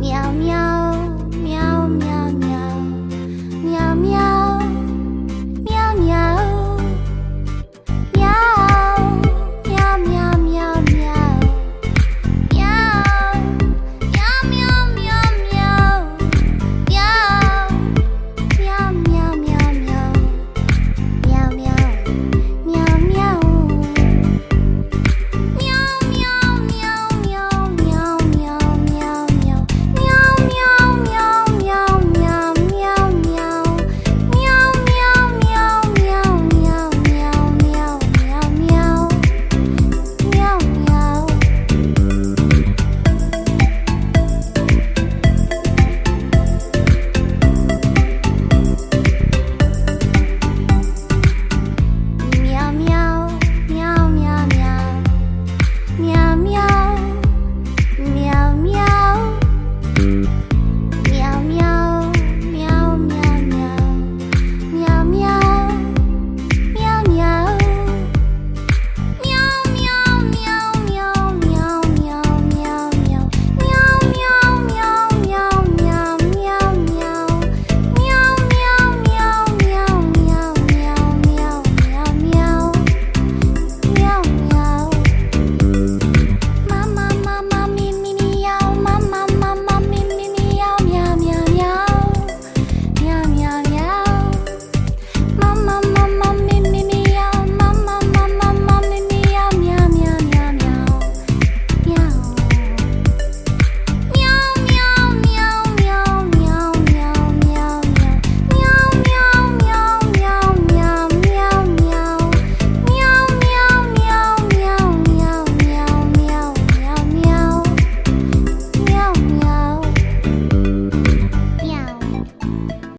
喵喵喵喵喵喵喵。